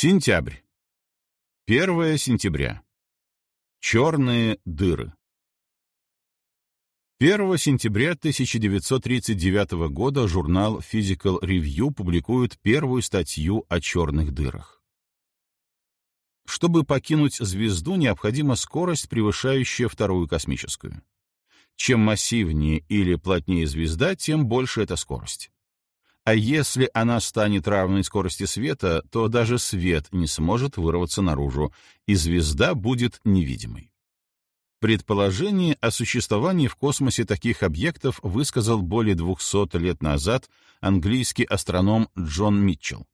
Сентябрь. 1 сентября. Черные дыры. 1 сентября 1939 года журнал Physical Review публикует первую статью о черных дырах. Чтобы покинуть звезду, необходима скорость, превышающая вторую космическую. Чем массивнее или плотнее звезда, тем больше эта скорость. А если она станет равной скорости света, то даже свет не сможет вырваться наружу, и звезда будет невидимой. Предположение о существовании в космосе таких объектов высказал более 200 лет назад английский астроном Джон Митчелл.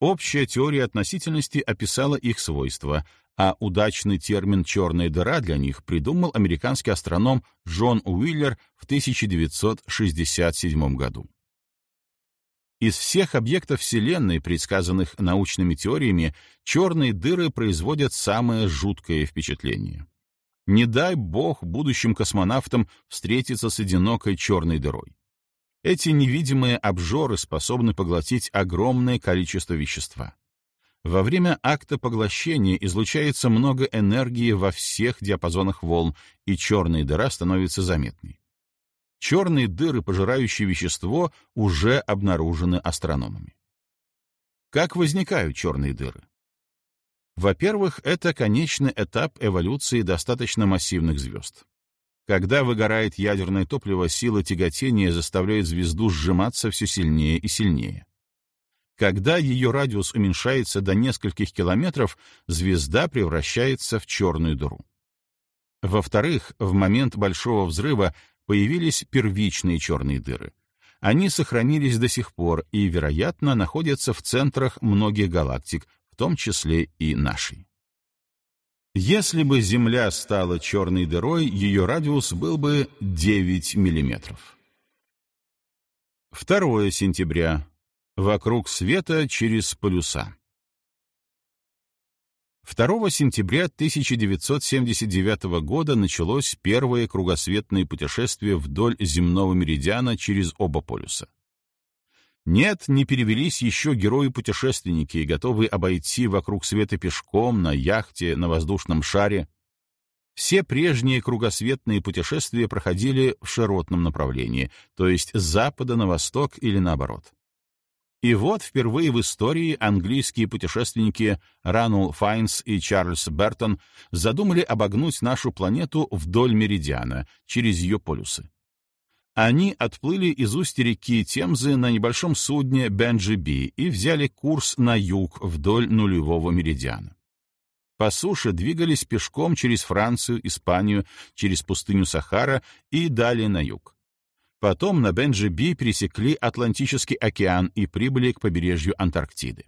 Общая теория относительности описала их свойства, а удачный термин «черная дыра» для них придумал американский астроном Джон Уиллер в 1967 году. Из всех объектов Вселенной, предсказанных научными теориями, черные дыры производят самое жуткое впечатление. Не дай бог будущим космонавтам встретиться с одинокой черной дырой. Эти невидимые обжоры способны поглотить огромное количество вещества. Во время акта поглощения излучается много энергии во всех диапазонах волн, и черная дыра становится заметной. Черные дыры, пожирающие вещество, уже обнаружены астрономами. Как возникают черные дыры? Во-первых, это конечный этап эволюции достаточно массивных звезд. Когда выгорает ядерное топливо, сила тяготения заставляет звезду сжиматься все сильнее и сильнее. Когда ее радиус уменьшается до нескольких километров, звезда превращается в черную дыру. Во-вторых, в момент Большого взрыва появились первичные черные дыры. Они сохранились до сих пор и, вероятно, находятся в центрах многих галактик, том числе и нашей. Если бы Земля стала черной дырой, ее радиус был бы 9 миллиметров. 2 сентября. Вокруг света через полюса. 2 сентября 1979 года началось первое кругосветное путешествие вдоль земного меридиана через оба полюса. Нет, не перевелись еще герои-путешественники, готовые обойти вокруг света пешком, на яхте, на воздушном шаре. Все прежние кругосветные путешествия проходили в широтном направлении, то есть с запада на восток или наоборот. И вот впервые в истории английские путешественники Ранул Файнс и Чарльз Бертон задумали обогнуть нашу планету вдоль меридиана, через ее полюсы. Они отплыли из устья реки Темзы на небольшом судне Бенджи-Би и взяли курс на юг вдоль нулевого меридиана. По суше двигались пешком через Францию, Испанию, через пустыню Сахара и далее на юг. Потом на Бенджи-Би пересекли Атлантический океан и прибыли к побережью Антарктиды.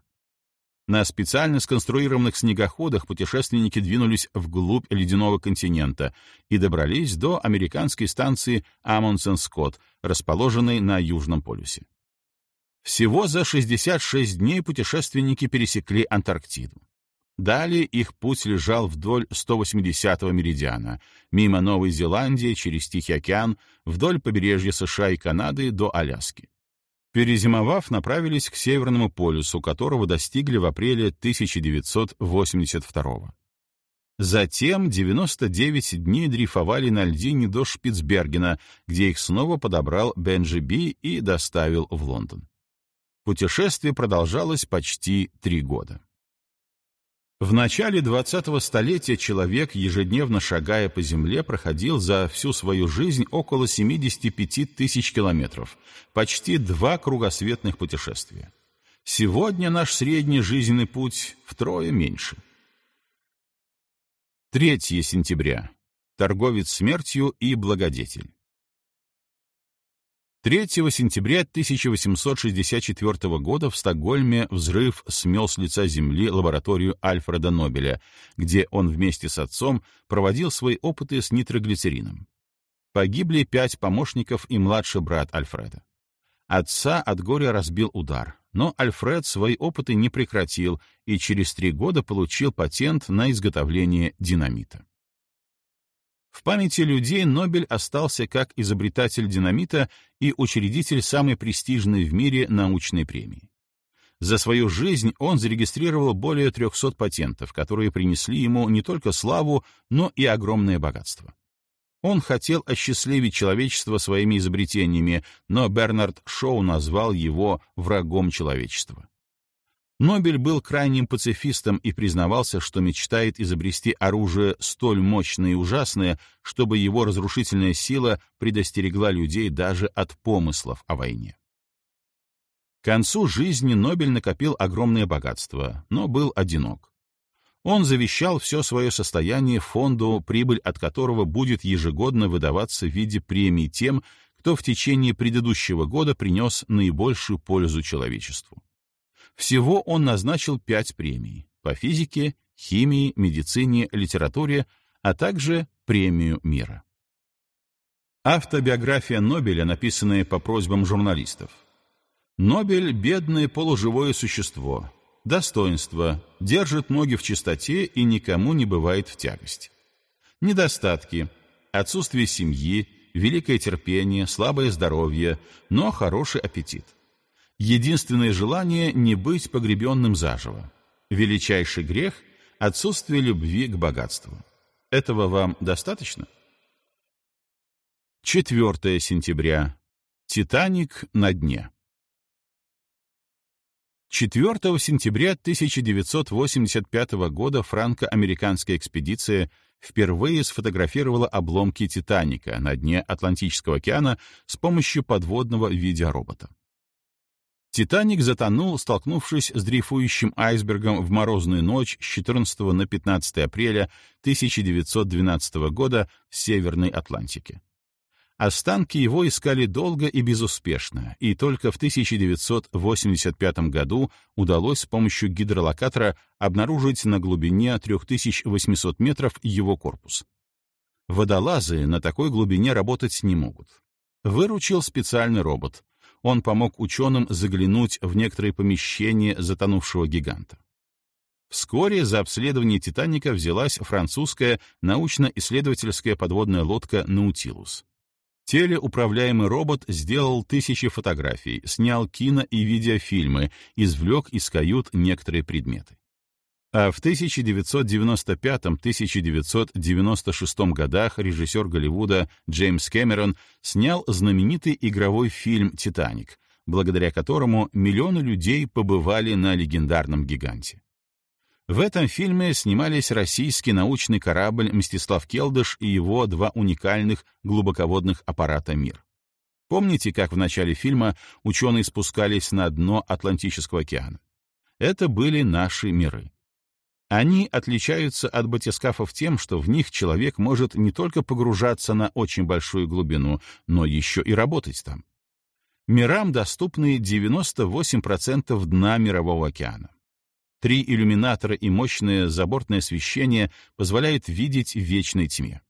На специально сконструированных снегоходах путешественники двинулись вглубь ледяного континента и добрались до американской станции Амундсен-Скотт, расположенной на Южном полюсе. Всего за 66 дней путешественники пересекли Антарктиду. Далее их путь лежал вдоль 180-го меридиана, мимо Новой Зеландии, через Тихий океан, вдоль побережья США и Канады до Аляски. Перезимовав, направились к Северному полюсу, которого достигли в апреле 1982 -го. Затем 99 дней дрейфовали на льдине до Шпицбергена, где их снова подобрал Бенджи Би и доставил в Лондон. Путешествие продолжалось почти три года. В начале 20-го столетия человек, ежедневно шагая по земле, проходил за всю свою жизнь около 75 тысяч километров, почти два кругосветных путешествия. Сегодня наш средний жизненный путь втрое меньше. 3 сентября. Торговец смертью и благодетель. 3 сентября 1864 года в Стокгольме взрыв смел с лица земли лабораторию Альфреда Нобеля, где он вместе с отцом проводил свои опыты с нитроглицерином. Погибли пять помощников и младший брат Альфреда. Отца от горя разбил удар, но Альфред свои опыты не прекратил и через три года получил патент на изготовление динамита. В памяти людей Нобель остался как изобретатель динамита и учредитель самой престижной в мире научной премии. За свою жизнь он зарегистрировал более 300 патентов, которые принесли ему не только славу, но и огромное богатство. Он хотел осчастливить человечество своими изобретениями, но Бернард Шоу назвал его врагом человечества. Нобель был крайним пацифистом и признавался, что мечтает изобрести оружие столь мощное и ужасное, чтобы его разрушительная сила предостерегла людей даже от помыслов о войне. К концу жизни Нобель накопил огромное богатство, но был одинок. Он завещал все свое состояние фонду, прибыль от которого будет ежегодно выдаваться в виде премий тем, кто в течение предыдущего года принес наибольшую пользу человечеству. Всего он назначил пять премий — по физике, химии, медицине, литературе, а также премию мира. Автобиография Нобеля, написанная по просьбам журналистов. Нобель — бедное полуживое существо, достоинство, держит ноги в чистоте и никому не бывает в тягость. Недостатки — отсутствие семьи, великое терпение, слабое здоровье, но хороший аппетит. Единственное желание — не быть погребенным заживо. Величайший грех — отсутствие любви к богатству. Этого вам достаточно? 4 сентября. Титаник на дне. 4 сентября 1985 года франко-американская экспедиция впервые сфотографировала обломки «Титаника» на дне Атлантического океана с помощью подводного видеоробота. «Титаник» затонул, столкнувшись с дрейфующим айсбергом в морозную ночь с 14 на 15 апреля 1912 года в Северной Атлантике. Останки его искали долго и безуспешно, и только в 1985 году удалось с помощью гидролокатора обнаружить на глубине 3800 метров его корпус. Водолазы на такой глубине работать не могут. Выручил специальный робот он помог ученым заглянуть в некоторые помещения затонувшего гиганта. Вскоре за обследование «Титаника» взялась французская научно-исследовательская подводная лодка «Наутилус». Телеуправляемый робот сделал тысячи фотографий, снял кино и видеофильмы, извлек из кают некоторые предметы. А в 1995-1996 годах режиссер Голливуда Джеймс Кэмерон снял знаменитый игровой фильм «Титаник», благодаря которому миллионы людей побывали на легендарном гиганте. В этом фильме снимались российский научный корабль «Мстислав Келдыш» и его два уникальных глубоководных аппарата «Мир». Помните, как в начале фильма ученые спускались на дно Атлантического океана? Это были наши миры. Они отличаются от батискафов тем, что в них человек может не только погружаться на очень большую глубину, но еще и работать там. Мирам доступны 98% дна Мирового океана. Три иллюминатора и мощное забортное освещение позволяют видеть в вечной тьме.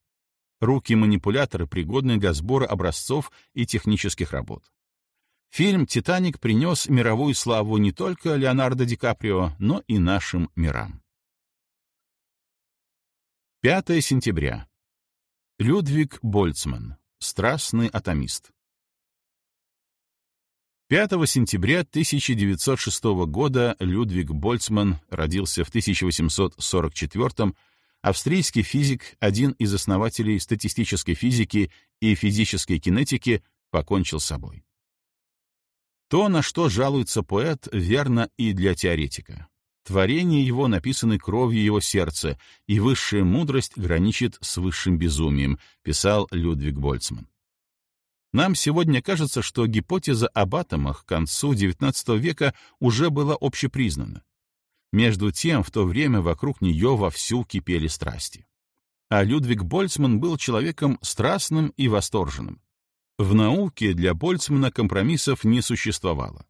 Руки-манипуляторы пригодны для сбора образцов и технических работ. Фильм «Титаник» принес мировую славу не только Леонардо Ди Каприо, но и нашим мирам. 5 сентября. Людвиг Больцман. Страстный атомист. 5 сентября 1906 года Людвиг Больцман родился в 1844 австрийский физик, один из основателей статистической физики и физической кинетики, покончил с собой. То, на что жалуется поэт, верно и для теоретика. Творения его написаны кровью его сердца, и высшая мудрость граничит с высшим безумием, писал Людвиг Больцман. Нам сегодня кажется, что гипотеза об атомах к концу XIX века уже была общепризнана. Между тем, в то время вокруг нее вовсю кипели страсти. А Людвиг Больцман был человеком страстным и восторженным. В науке для Больцмана компромиссов не существовало.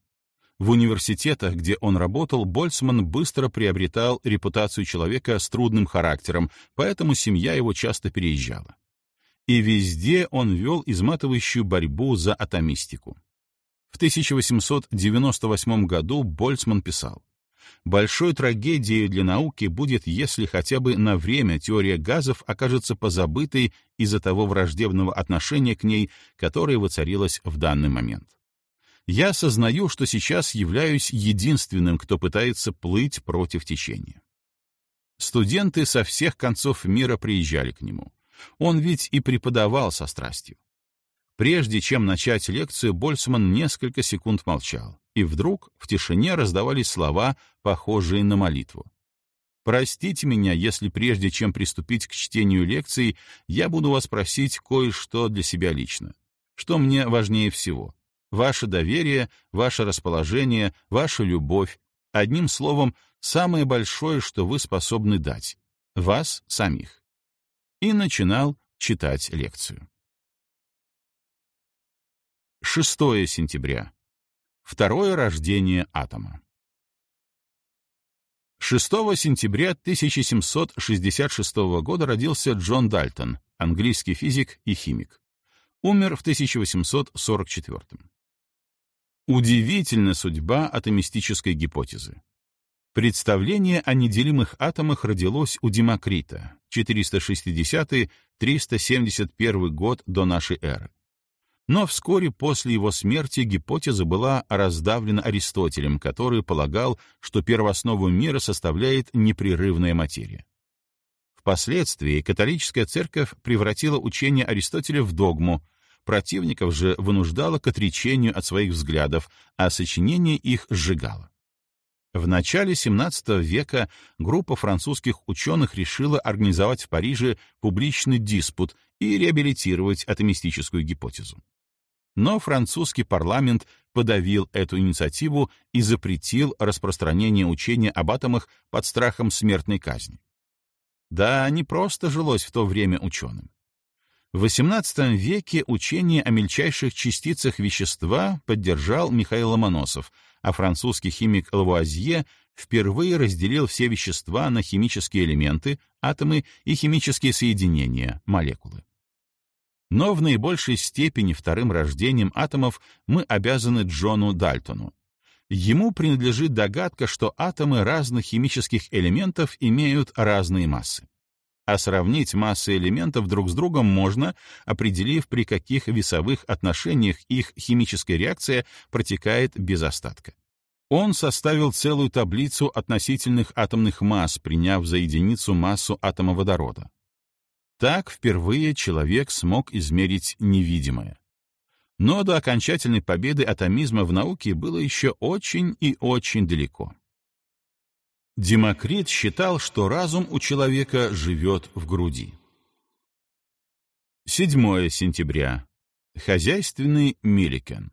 В университетах, где он работал, Больцман быстро приобретал репутацию человека с трудным характером, поэтому семья его часто переезжала. И везде он вел изматывающую борьбу за атомистику. В 1898 году Больцман писал, «Большой трагедией для науки будет, если хотя бы на время теория газов окажется позабытой из-за того враждебного отношения к ней, которое воцарилось в данный момент». Я осознаю, что сейчас являюсь единственным, кто пытается плыть против течения. Студенты со всех концов мира приезжали к нему. Он ведь и преподавал со страстью. Прежде чем начать лекцию, Больцман несколько секунд молчал, и вдруг в тишине раздавались слова, похожие на молитву. «Простите меня, если прежде чем приступить к чтению лекции, я буду вас просить кое-что для себя лично. Что мне важнее всего? Ваше доверие, ваше расположение, ваша любовь, одним словом, самое большое, что вы способны дать — вас самих». И начинал читать лекцию. 6 сентября. Второе рождение атома. 6 сентября 1766 года родился Джон Дальтон, английский физик и химик. Умер в 1844. Удивительна судьба атомистической гипотезы. Представление о неделимых атомах родилось у Демокрита, 460-371 год до нашей эры. Но вскоре после его смерти гипотеза была раздавлена Аристотелем, который полагал, что первооснову мира составляет непрерывная материя. Впоследствии католическая церковь превратила учение Аристотеля в догму, противников же вынуждала к отречению от своих взглядов, а сочинение их сжигало. В начале XVII века группа французских ученых решила организовать в Париже публичный диспут и реабилитировать атомистическую гипотезу. Но французский парламент подавил эту инициативу и запретил распространение учения об атомах под страхом смертной казни. Да, не просто жилось в то время ученым. В XVIII веке учение о мельчайших частицах вещества поддержал Михаил Ломоносов, а французский химик Лавуазье впервые разделил все вещества на химические элементы, атомы и химические соединения, молекулы. Но в наибольшей степени вторым рождением атомов мы обязаны Джону Дальтону. Ему принадлежит догадка, что атомы разных химических элементов имеют разные массы. А сравнить массы элементов друг с другом можно, определив, при каких весовых отношениях их химическая реакция протекает без остатка. Он составил целую таблицу относительных атомных масс, приняв за единицу массу атома водорода. Так впервые человек смог измерить невидимое. Но до окончательной победы атомизма в науке было еще очень и очень далеко. Демокрит считал, что разум у человека живет в груди. 7 сентября. Хозяйственный Милликен.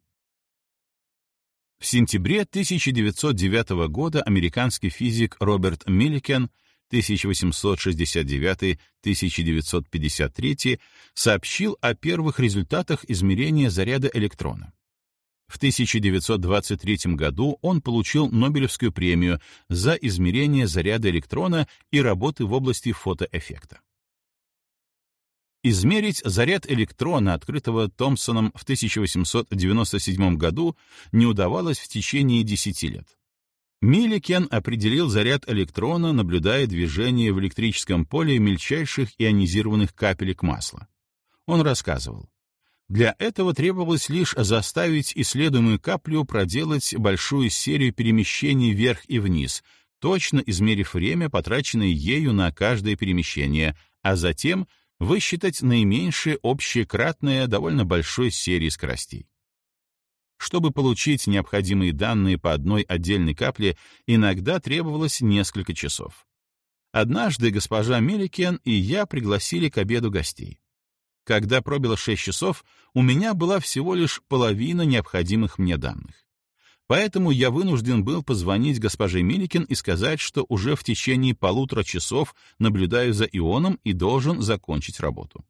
В сентябре 1909 года американский физик Роберт Милликен 1869-1953 сообщил о первых результатах измерения заряда электрона. В 1923 году он получил Нобелевскую премию за измерение заряда электрона и работы в области фотоэффекта. Измерить заряд электрона, открытого Томпсоном в 1897 году, не удавалось в течение 10 лет. Милликен определил заряд электрона, наблюдая движение в электрическом поле мельчайших ионизированных капелек масла. Он рассказывал. Для этого требовалось лишь заставить исследуемую каплю проделать большую серию перемещений вверх и вниз, точно измерив время, потраченное ею на каждое перемещение, а затем высчитать наименьшее общее кратное довольно большой серии скоростей. Чтобы получить необходимые данные по одной отдельной капле, иногда требовалось несколько часов. Однажды госпожа Меликен и я пригласили к обеду гостей. Когда пробило 6 часов, у меня была всего лишь половина необходимых мне данных. Поэтому я вынужден был позвонить госпоже Миликин и сказать, что уже в течение полутора часов наблюдаю за ионом и должен закончить работу.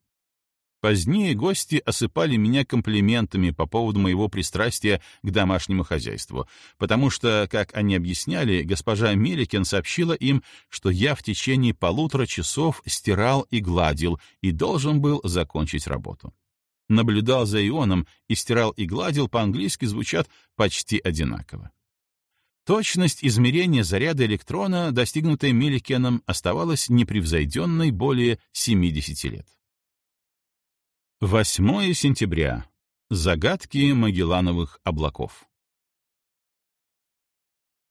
Позднее гости осыпали меня комплиментами по поводу моего пристрастия к домашнему хозяйству, потому что, как они объясняли, госпожа Меликин сообщила им, что я в течение полутора часов стирал и гладил и должен был закончить работу. Наблюдал за ионом и стирал и гладил по-английски звучат почти одинаково. Точность измерения заряда электрона, достигнутая Милликеном, оставалась непревзойденной более 70 лет. 8 сентября. Загадки Магеллановых облаков.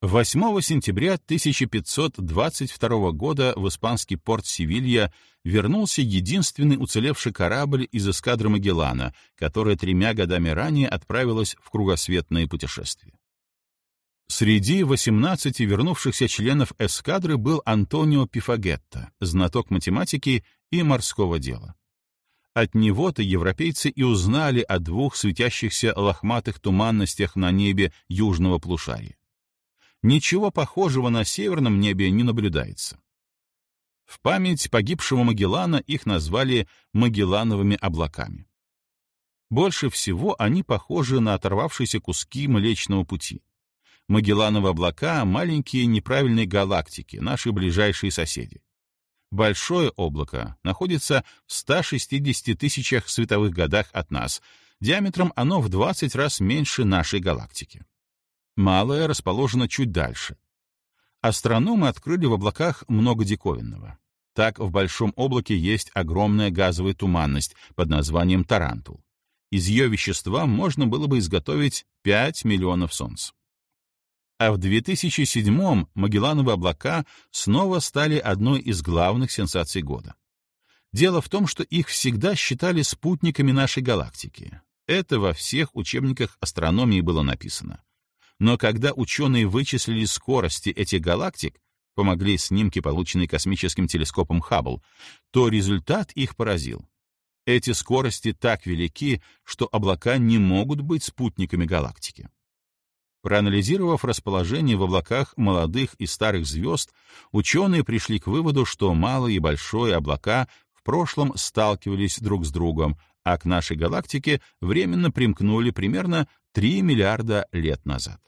8 сентября 1522 года в испанский порт Севилья вернулся единственный уцелевший корабль из эскадры Магеллана, которая тремя годами ранее отправилась в кругосветное путешествие. Среди 18 вернувшихся членов эскадры был Антонио Пифагетто, знаток математики и морского дела. От него-то европейцы и узнали о двух светящихся лохматых туманностях на небе южного полушария ничего похожего на северном небе не наблюдается. В память погибшего Магеллана их назвали Магеллановыми облаками. Больше всего они похожи на оторвавшиеся куски Млечного Пути. Магеллановы облака — маленькие неправильные галактики, наши ближайшие соседи. Большое облако находится в 160 тысячах световых годах от нас, диаметром оно в 20 раз меньше нашей галактики. Малое расположено чуть дальше. Астрономы открыли в облаках много диковинного. Так, в большом облаке есть огромная газовая туманность под названием Тарантул. Из ее вещества можно было бы изготовить 5 миллионов солнц. А в 2007-м Магеллановы облака снова стали одной из главных сенсаций года. Дело в том, что их всегда считали спутниками нашей галактики. Это во всех учебниках астрономии было написано. Но когда ученые вычислили скорости этих галактик, помогли снимки, полученные космическим телескопом Хаббл, то результат их поразил. Эти скорости так велики, что облака не могут быть спутниками галактики. Проанализировав расположение в облаках молодых и старых звезд, ученые пришли к выводу, что малые и большие облака в прошлом сталкивались друг с другом, а к нашей галактике временно примкнули примерно 3 миллиарда лет назад.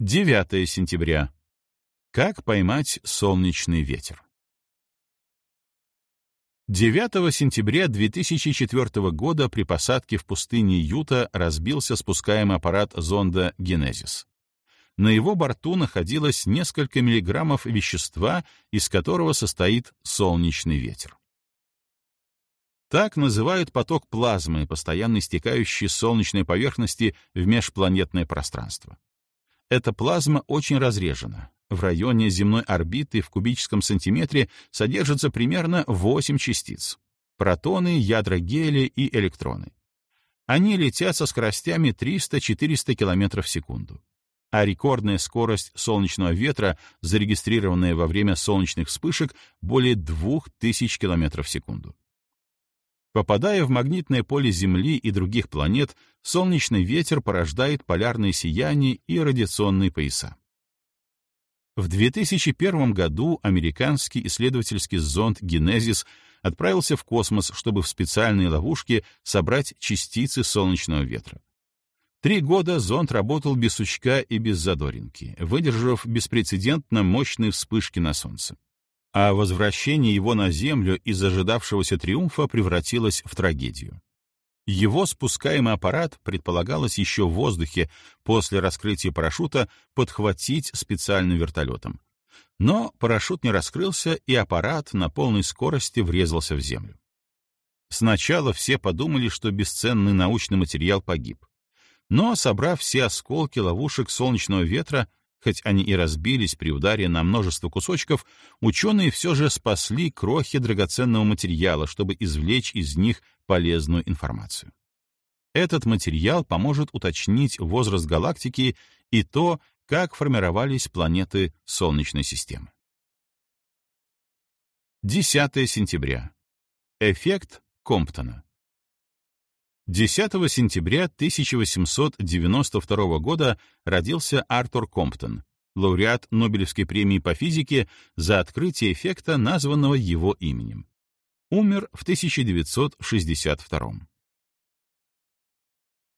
9 сентября. Как поймать солнечный ветер? 9 сентября 2004 года при посадке в пустыне Юта разбился спускаемый аппарат зонда «Генезис». На его борту находилось несколько миллиграммов вещества, из которого состоит солнечный ветер. Так называют поток плазмы, постоянно стекающий с солнечной поверхности в межпланетное пространство. Эта плазма очень разрежена. В районе земной орбиты в кубическом сантиметре содержится примерно 8 частиц — протоны, ядра гелия и электроны. Они летят со скоростями 300-400 км в секунду. А рекордная скорость солнечного ветра, зарегистрированная во время солнечных вспышек, более 2000 км в секунду. Попадая в магнитное поле Земли и других планет, солнечный ветер порождает полярные сияния и радиационные пояса. В 2001 году американский исследовательский зонд «Генезис» отправился в космос, чтобы в специальной ловушке собрать частицы солнечного ветра. Три года зонд работал без сучка и без задоринки, выдержав беспрецедентно мощные вспышки на Солнце а возвращение его на Землю из ожидавшегося триумфа превратилось в трагедию. Его спускаемый аппарат предполагалось еще в воздухе после раскрытия парашюта подхватить специальным вертолетом. Но парашют не раскрылся, и аппарат на полной скорости врезался в Землю. Сначала все подумали, что бесценный научный материал погиб. Но, собрав все осколки ловушек солнечного ветра, Хоть они и разбились при ударе на множество кусочков, ученые все же спасли крохи драгоценного материала, чтобы извлечь из них полезную информацию. Этот материал поможет уточнить возраст галактики и то, как формировались планеты Солнечной системы. 10 сентября. Эффект Комптона. 10 сентября 1892 года родился Артур Комптон, лауреат Нобелевской премии по физике за открытие эффекта, названного его именем. Умер в 1962.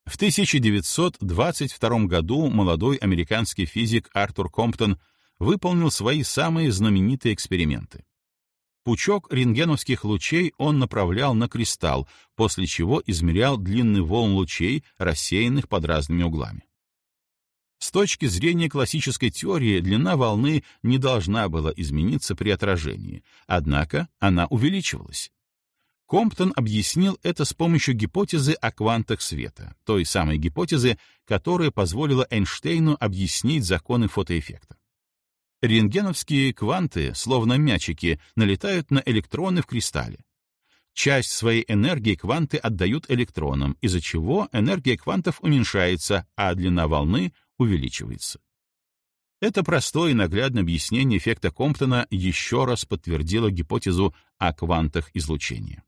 В 1922 году молодой американский физик Артур Комптон выполнил свои самые знаменитые эксперименты. Пучок рентгеновских лучей он направлял на кристалл, после чего измерял длины волн лучей, рассеянных под разными углами. С точки зрения классической теории, длина волны не должна была измениться при отражении, однако она увеличивалась. Комптон объяснил это с помощью гипотезы о квантах света, той самой гипотезы, которая позволила Эйнштейну объяснить законы фотоэффекта. Рентгеновские кванты, словно мячики, налетают на электроны в кристалле. Часть своей энергии кванты отдают электронам, из-за чего энергия квантов уменьшается, а длина волны увеличивается. Это простое и наглядное объяснение эффекта Комптона еще раз подтвердило гипотезу о квантах излучения.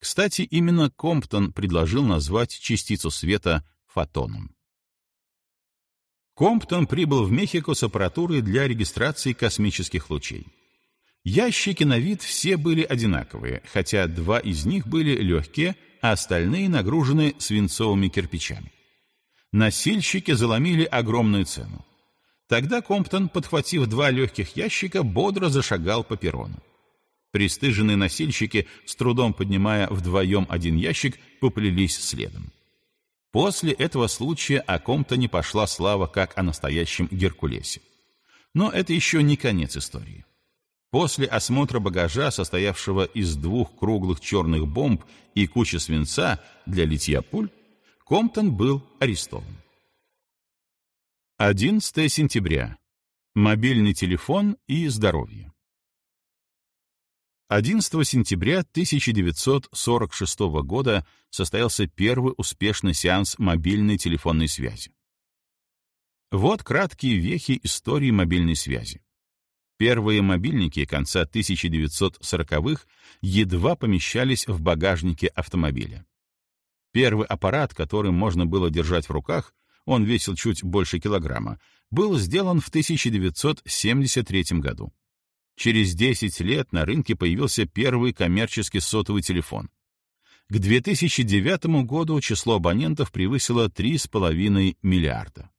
Кстати, именно Комптон предложил назвать частицу света фотоном. Комптон прибыл в Мехико с аппаратурой для регистрации космических лучей. Ящики на вид все были одинаковые, хотя два из них были легкие, а остальные нагружены свинцовыми кирпичами. Носильщики заломили огромную цену. Тогда Комптон, подхватив два легких ящика, бодро зашагал по перрону. Престыженные носильщики, с трудом поднимая вдвоем один ящик, поплелись следом. После этого случая о Комптоне пошла слава как о настоящем Геркулесе. Но это еще не конец истории. После осмотра багажа, состоявшего из двух круглых черных бомб и кучи свинца для литья пуль, Комптон был арестован. 11 сентября. Мобильный телефон и здоровье. 11 сентября 1946 года состоялся первый успешный сеанс мобильной телефонной связи. Вот краткие вехи истории мобильной связи. Первые мобильники конца 1940-х едва помещались в багажнике автомобиля. Первый аппарат, который можно было держать в руках, он весил чуть больше килограмма, был сделан в 1973 году. Через 10 лет на рынке появился первый коммерческий сотовый телефон. К 2009 году число абонентов превысило 3,5 миллиарда.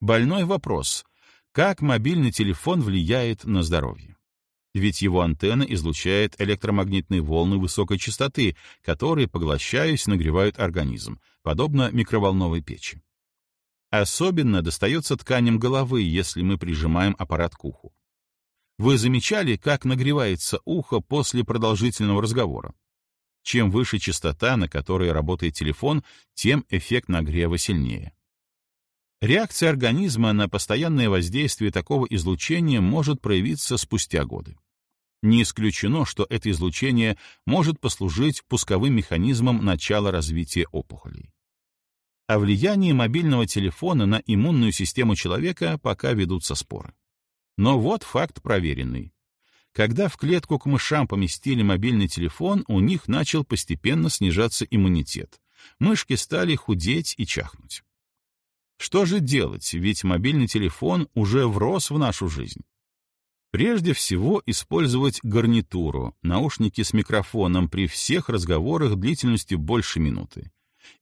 Больной вопрос. Как мобильный телефон влияет на здоровье? Ведь его антенна излучает электромагнитные волны высокой частоты, которые, поглощаясь, нагревают организм, подобно микроволновой печи. Особенно достается тканям головы, если мы прижимаем аппарат к уху. Вы замечали, как нагревается ухо после продолжительного разговора? Чем выше частота, на которой работает телефон, тем эффект нагрева сильнее. Реакция организма на постоянное воздействие такого излучения может проявиться спустя годы. Не исключено, что это излучение может послужить пусковым механизмом начала развития опухолей. О влиянии мобильного телефона на иммунную систему человека пока ведутся споры. Но вот факт проверенный. Когда в клетку к мышам поместили мобильный телефон, у них начал постепенно снижаться иммунитет. Мышки стали худеть и чахнуть. Что же делать, ведь мобильный телефон уже врос в нашу жизнь? Прежде всего, использовать гарнитуру, наушники с микрофоном при всех разговорах длительностью больше минуты.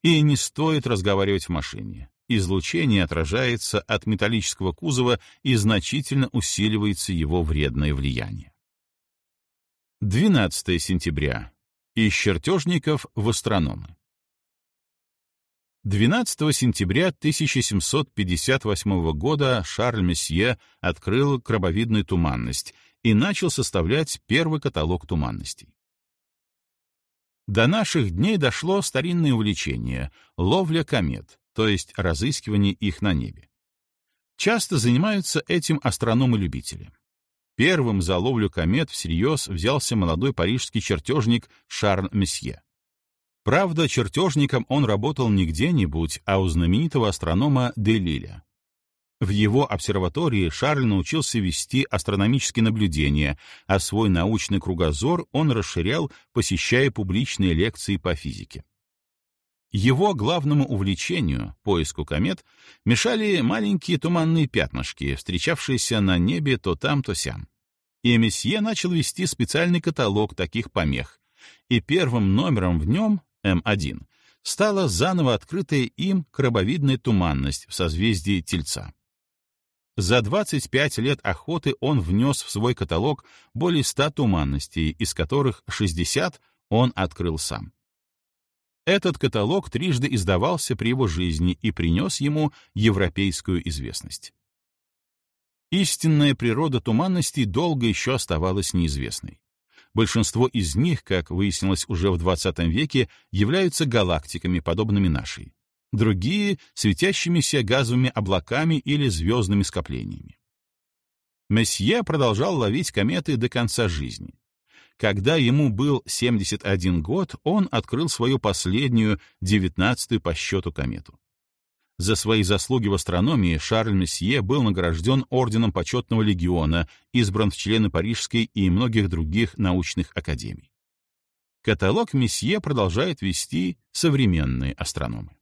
И не стоит разговаривать в машине излучение отражается от металлического кузова и значительно усиливается его вредное влияние. 12 сентября. Из чертежников в астрономы. 12 сентября 1758 года Шарль Месье открыл крабовидную туманность и начал составлять первый каталог туманностей. До наших дней дошло старинное увлечение — ловля комет, то есть разыскивание их на небе. Часто занимаются этим астрономы-любители. Первым за ловлю комет всерьез взялся молодой парижский чертежник Шарль Месье. Правда, чертежником он работал не где-нибудь, а у знаменитого астронома Делиля. В его обсерватории Шарль научился вести астрономические наблюдения, а свой научный кругозор он расширял, посещая публичные лекции по физике. Его главному увлечению, поиску комет, мешали маленькие туманные пятнышки, встречавшиеся на небе то там, то сям. И месье начал вести специальный каталог таких помех, и первым номером в нем, М1, стала заново открытая им крабовидная туманность в созвездии Тельца. За 25 лет охоты он внес в свой каталог более 100 туманностей, из которых 60 он открыл сам. Этот каталог трижды издавался при его жизни и принес ему европейскую известность. Истинная природа туманностей долго еще оставалась неизвестной. Большинство из них, как выяснилось уже в 20 веке, являются галактиками, подобными нашей. Другие — светящимися газовыми облаками или звездными скоплениями. Месье продолжал ловить кометы до конца жизни. Когда ему был 71 год, он открыл свою последнюю, девятнадцатую по счету комету. За свои заслуги в астрономии Шарль Месье был награжден Орденом Почетного Легиона, избран в члены Парижской и многих других научных академий. Каталог Месье продолжает вести современные астрономы.